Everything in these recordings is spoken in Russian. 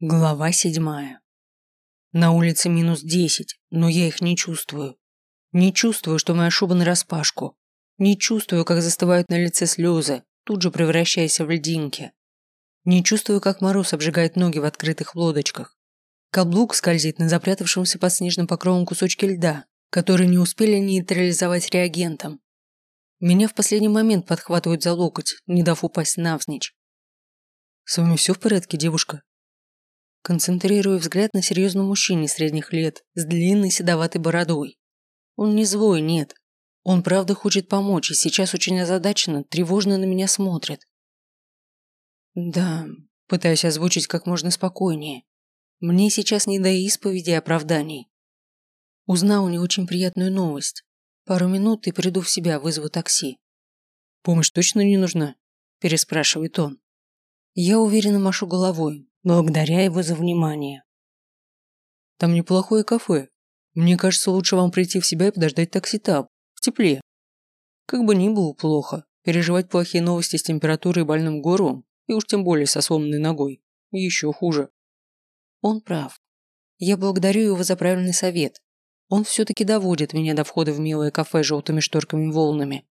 Глава седьмая. На улице минус десять, но я их не чувствую. Не чувствую, что моя шуба нараспашку. Не чувствую, как застывают на лице слезы, тут же превращаясь в льдинки. Не чувствую, как мороз обжигает ноги в открытых лодочках. Каблук скользит на запрятавшемся под снежным покровом кусочке льда, который не успели нейтрализовать реагентом. Меня в последний момент подхватывают за локоть, не дав упасть навзничь. «С вами все в порядке, девушка?» Концентрирую взгляд на серьезном мужчине средних лет с длинной седоватой бородой. Он не злой, нет. Он правда хочет помочь и сейчас очень озадаченно, тревожно на меня смотрит. Да, пытаюсь озвучить как можно спокойнее. Мне сейчас не до исповеди и оправданий. Узнал не очень приятную новость. Пару минут и приду в себя, вызову такси. «Помощь точно не нужна?» – переспрашивает он. Я уверенно машу головой, благодаря его за внимание. Там неплохое кафе. Мне кажется, лучше вам прийти в себя и подождать такси там, в тепле. Как бы ни было плохо, переживать плохие новости с температурой и больным горлом, и уж тем более со сломанной ногой, еще хуже. Он прав. Я благодарю его за правильный совет. Он все-таки доводит меня до входа в милое кафе с желтыми шторками волнами.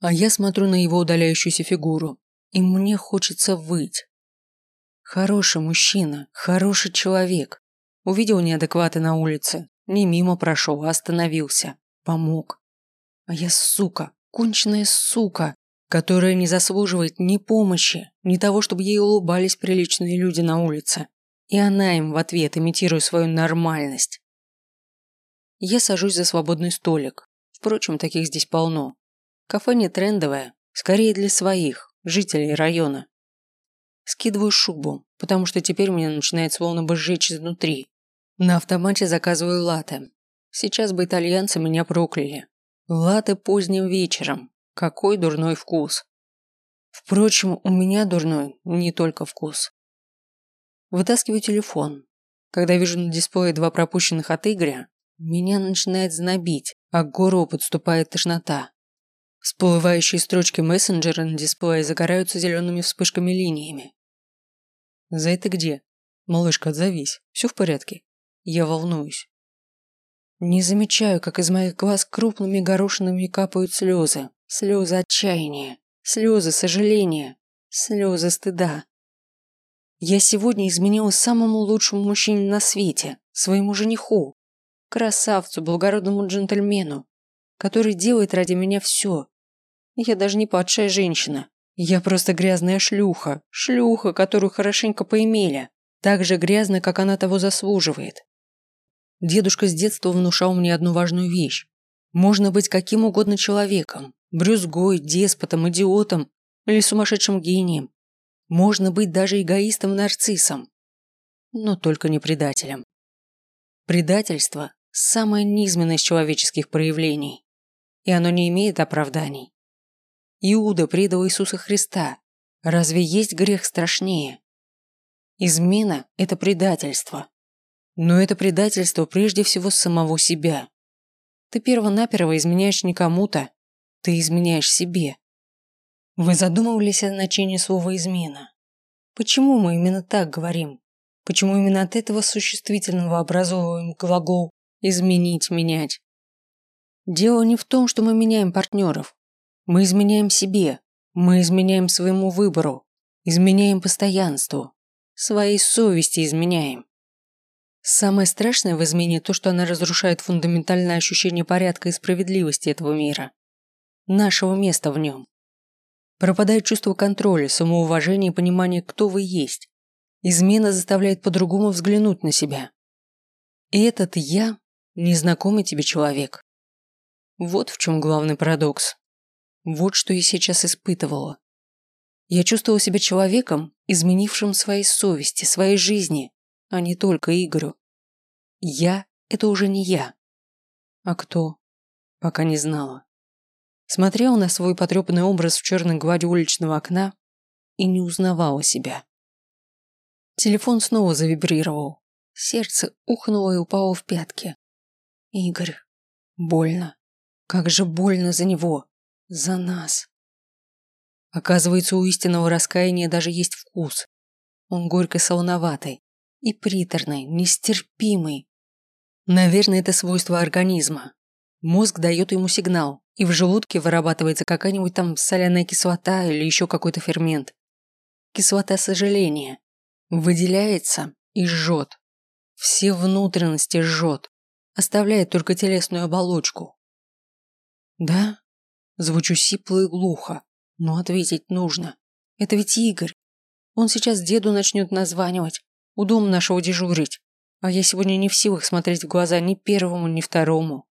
А я смотрю на его удаляющуюся фигуру, и мне хочется выть. Хороший мужчина, хороший человек. Увидел неадекваты на улице, не мимо прошел, а остановился, помог. А я сука, конченая сука, которая не заслуживает ни помощи, ни того, чтобы ей улыбались приличные люди на улице. И она им в ответ, имитируя свою нормальность. Я сажусь за свободный столик. Впрочем, таких здесь полно. Кафе не трендовое, скорее для своих, жителей района. Скидываю шубу, потому что теперь меня начинает словно бы сжечь изнутри. На автомате заказываю латте. Сейчас бы итальянцы меня прокляли. Латте поздним вечером. Какой дурной вкус. Впрочем, у меня дурной не только вкус. Вытаскиваю телефон. Когда вижу на дисплее два пропущенных от Игоря, меня начинает знобить, а к горлу подступает тошнота. Всплывающие строчки мессенджера на дисплее загораются зелеными вспышками линиями. «За это где?» «Малышка, отзовись. Все в порядке?» Я волнуюсь. Не замечаю, как из моих глаз крупными горошинами капают слезы. Слезы отчаяния. Слезы сожаления. Слезы стыда. Я сегодня изменила самому лучшему мужчине на свете, своему жениху. Красавцу, благородному джентльмену, который делает ради меня все, я даже не падшая женщина. Я просто грязная шлюха. Шлюха, которую хорошенько поимели. Так же грязно, как она того заслуживает. Дедушка с детства внушал мне одну важную вещь. Можно быть каким угодно человеком. Брюзгой, деспотом, идиотом или сумасшедшим гением. Можно быть даже эгоистом-нарциссом. Но только не предателем. Предательство – самое низменное из человеческих проявлений. И оно не имеет оправданий. Иуда предал Иисуса Христа. Разве есть грех страшнее? Измена – это предательство. Но это предательство прежде всего самого себя. Ты перво-наперво изменяешь не кому-то, ты изменяешь себе. Вы задумывались о значении слова «измена»? Почему мы именно так говорим? Почему именно от этого существительного образовываем глагол «изменить», «менять»? Дело не в том, что мы меняем партнеров, мы изменяем себе, мы изменяем своему выбору, изменяем постоянству, своей совести изменяем. Самое страшное в измене то, что она разрушает фундаментальное ощущение порядка и справедливости этого мира, нашего места в нем. Пропадает чувство контроля, самоуважения и понимания, кто вы есть. Измена заставляет по-другому взглянуть на себя. И этот «я» – незнакомый тебе человек. Вот в чем главный парадокс. Вот что я сейчас испытывала. Я чувствовала себя человеком, изменившим своей совести, своей жизни, а не только Игорю. Я – это уже не я. А кто? Пока не знала. Смотрела на свой потрепанный образ в черной глади уличного окна и не узнавала себя. Телефон снова завибрировал. Сердце ухнуло и упало в пятки. Игорь. Больно. Как же больно за него. За нас. Оказывается, у истинного раскаяния даже есть вкус. Он горько-солоноватый, И приторный, нестерпимый. Наверное, это свойство организма. Мозг дает ему сигнал, и в желудке вырабатывается какая-нибудь там соляная кислота или еще какой-то фермент. Кислота сожаления. Выделяется и жжет. Все внутренности жжет. Оставляет только телесную оболочку. Да? Звучу сипло и глухо, но ответить нужно. Это ведь Игорь. Он сейчас деду начнет названивать, у дома нашего дежурить. А я сегодня не в силах смотреть в глаза ни первому, ни второму.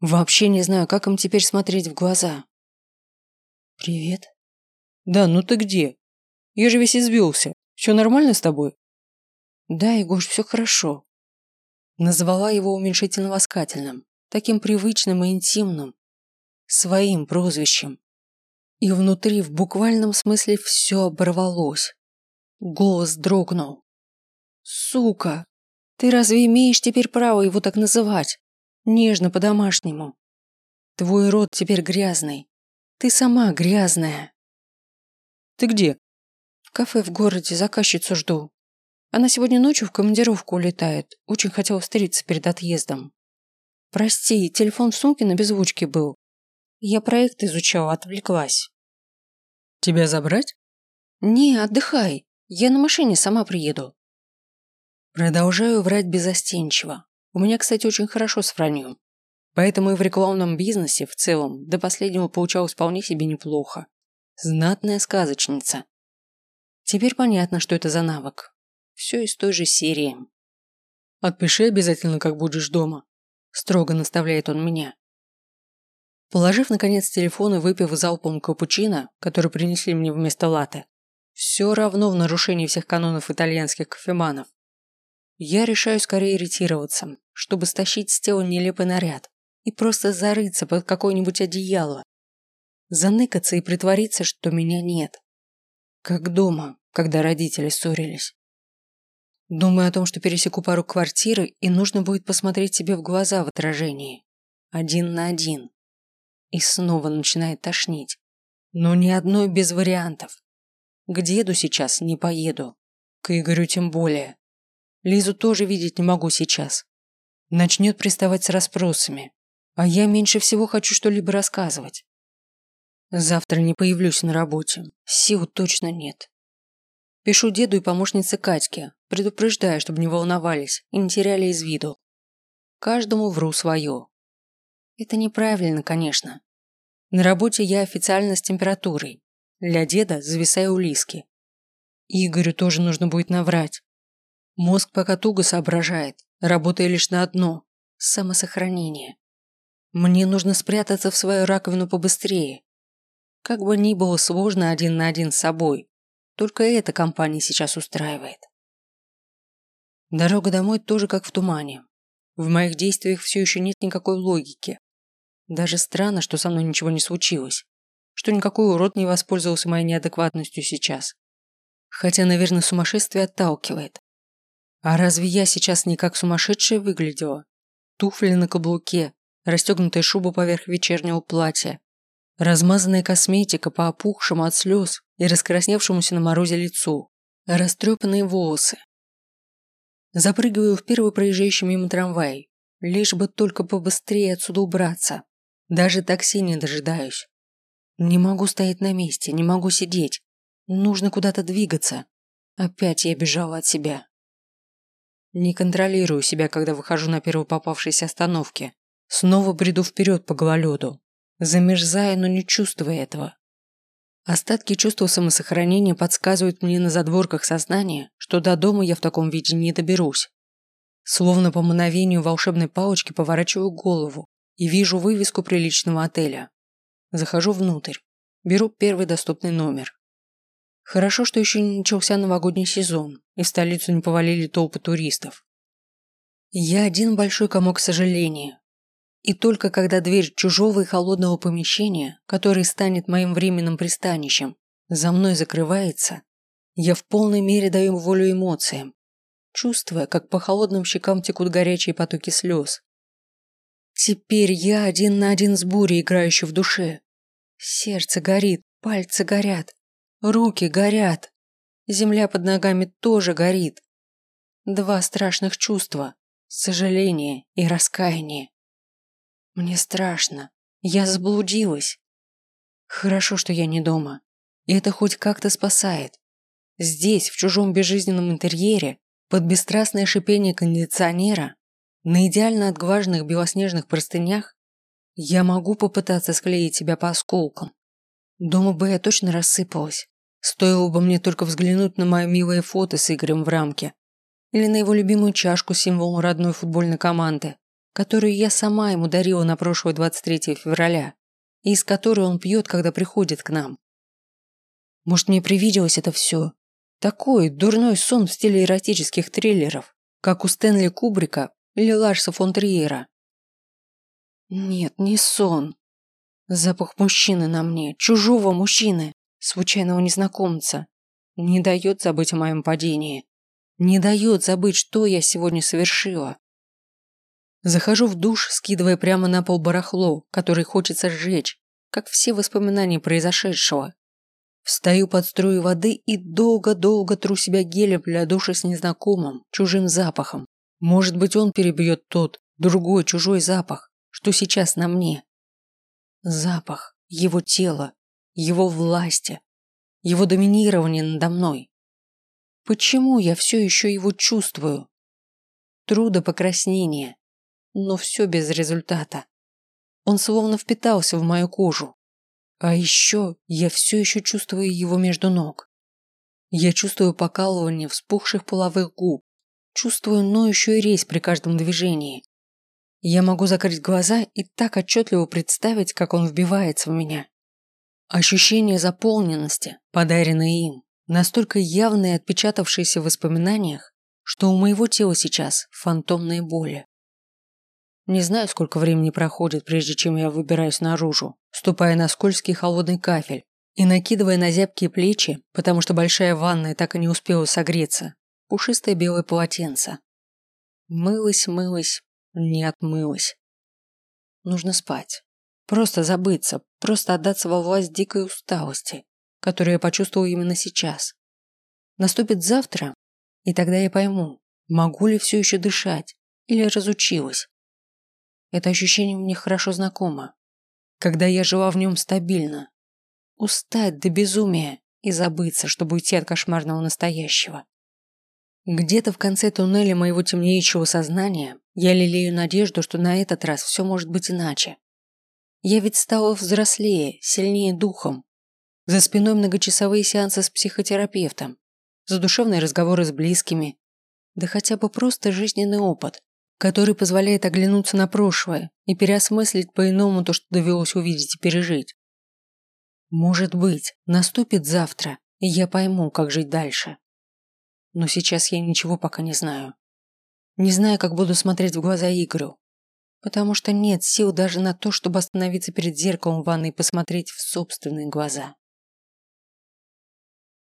Вообще не знаю, как им теперь смотреть в глаза. Привет. Да, ну ты где? Я же весь избился. Все нормально с тобой? Да, Егош, все хорошо. Назвала его уменьшительно-ласкательным, таким привычным и интимным, своим прозвищем. И внутри в буквальном смысле все оборвалось. Голос дрогнул. «Сука! Ты разве имеешь теперь право его так называть? Нежно, по-домашнему. Твой рот теперь грязный. Ты сама грязная». «Ты где?» «В кафе в городе, заказчицу жду. Она сегодня ночью в командировку улетает. Очень хотела встретиться перед отъездом. Прости, телефон в сумке на беззвучке был. Я проект изучала, отвлеклась. Тебя забрать? Не, отдыхай. Я на машине сама приеду. Продолжаю врать безостенчиво. У меня, кстати, очень хорошо с враньем. Поэтому и в рекламном бизнесе в целом до последнего получалось вполне себе неплохо. Знатная сказочница. Теперь понятно, что это за навык. Все из той же серии. Отпиши обязательно, как будешь дома. Строго наставляет он меня. Положив, наконец, телефон и выпив залпом капучино, который принесли мне вместо латы, все равно в нарушении всех канонов итальянских кофеманов, я решаю скорее ретироваться, чтобы стащить с тела нелепый наряд и просто зарыться под какое-нибудь одеяло, заныкаться и притвориться, что меня нет. Как дома, когда родители ссорились. Думаю о том, что пересеку пару квартиры и нужно будет посмотреть себе в глаза в отражении. Один на один и снова начинает тошнить. Но ни одной без вариантов. К деду сейчас не поеду. К Игорю тем более. Лизу тоже видеть не могу сейчас. Начнет приставать с расспросами. А я меньше всего хочу что-либо рассказывать. Завтра не появлюсь на работе. Сил точно нет. Пишу деду и помощнице Катьке, предупреждая, чтобы не волновались и не теряли из виду. Каждому вру свое. Это неправильно, конечно. На работе я официально с температурой. Для деда зависаю у Лиски. Игорю тоже нужно будет наврать. Мозг пока туго соображает, работая лишь на одно – самосохранение. Мне нужно спрятаться в свою раковину побыстрее. Как бы ни было сложно один на один с собой, только эта компания сейчас устраивает. Дорога домой тоже как в тумане. В моих действиях все еще нет никакой логики. Даже странно, что со мной ничего не случилось. Что никакой урод не воспользовался моей неадекватностью сейчас. Хотя, наверное, сумасшествие отталкивает. А разве я сейчас не как сумасшедшая выглядела? Туфли на каблуке, расстегнутая шуба поверх вечернего платья, размазанная косметика по опухшему от слез и раскрасневшемуся на морозе лицу, растрепанные волосы. Запрыгиваю в первый проезжающий мимо трамвай, лишь бы только побыстрее отсюда убраться. Даже такси не дожидаюсь. Не могу стоять на месте, не могу сидеть. Нужно куда-то двигаться. Опять я бежала от себя. Не контролирую себя, когда выхожу на первой попавшейся остановке. Снова бреду вперед по гололеду. Замерзая, но не чувствуя этого. Остатки чувства самосохранения подсказывают мне на задворках сознания, что до дома я в таком виде не доберусь. Словно по мановению волшебной палочки поворачиваю голову и вижу вывеску приличного отеля. Захожу внутрь, беру первый доступный номер. Хорошо, что еще не начался новогодний сезон, и в столицу не повалили толпы туристов. Я один большой комок сожаления. И только когда дверь чужого и холодного помещения, который станет моим временным пристанищем, за мной закрывается, я в полной мере даю волю эмоциям, чувствуя, как по холодным щекам текут горячие потоки слез, Теперь я один на один с бурей, играющей в душе. Сердце горит, пальцы горят, руки горят. Земля под ногами тоже горит. Два страшных чувства – сожаление и раскаяние. Мне страшно. Я заблудилась. Хорошо, что я не дома. И это хоть как-то спасает. Здесь, в чужом безжизненном интерьере, под бесстрастное шипение кондиционера, на идеально отглаженных белоснежных простынях, я могу попытаться склеить себя по осколкам. Дома бы я точно рассыпалась. Стоило бы мне только взглянуть на мое милое фото с Игорем в рамке. Или на его любимую чашку с символом родной футбольной команды, которую я сама ему дарила на прошлое 23 февраля, и из которой он пьет, когда приходит к нам. Может, мне привиделось это все? Такой дурной сон в стиле эротических триллеров, как у Стэнли Кубрика или Ларса фон Триера. Нет, не сон. Запах мужчины на мне, чужого мужчины, случайного незнакомца, не дает забыть о моем падении. Не дает забыть, что я сегодня совершила. Захожу в душ, скидывая прямо на пол барахло, которое хочется сжечь, как все воспоминания произошедшего. Встаю под струю воды и долго-долго тру себя гелем для душа с незнакомым, чужим запахом. Может быть, он перебьет тот, другой, чужой запах, что сейчас на мне. Запах его тела, его власти, его доминирования надо мной. Почему я все еще его чувствую? Трудо покраснения, но все без результата. Он словно впитался в мою кожу. А еще я все еще чувствую его между ног. Я чувствую покалывание вспухших половых губ, чувствую ноющую резь при каждом движении. Я могу закрыть глаза и так отчетливо представить, как он вбивается в меня. Ощущение заполненности, подаренное им, настолько явное и отпечатавшееся в воспоминаниях, что у моего тела сейчас фантомные боли. Не знаю, сколько времени проходит, прежде чем я выбираюсь наружу, ступая на скользкий холодный кафель и накидывая на зябкие плечи, потому что большая ванная так и не успела согреться, пушистое белое полотенце. Мылась, мылась, не отмылась. Нужно спать. Просто забыться, просто отдаться во власть дикой усталости, которую я почувствовал именно сейчас. Наступит завтра, и тогда я пойму, могу ли все еще дышать или разучилась. Это ощущение мне хорошо знакомо. Когда я жила в нем стабильно. Устать до безумия и забыться, чтобы уйти от кошмарного настоящего. Где-то в конце туннеля моего темнеющего сознания я лелею надежду, что на этот раз все может быть иначе. Я ведь стала взрослее, сильнее духом. За спиной многочасовые сеансы с психотерапевтом, задушевные разговоры с близкими, да хотя бы просто жизненный опыт, который позволяет оглянуться на прошлое и переосмыслить по-иному то, что довелось увидеть и пережить. Может быть, наступит завтра, и я пойму, как жить дальше. Но сейчас я ничего пока не знаю. Не знаю, как буду смотреть в глаза Игорю, потому что нет сил даже на то, чтобы остановиться перед зеркалом в ванной и посмотреть в собственные глаза.